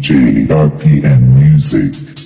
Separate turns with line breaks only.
DJ RPM Music.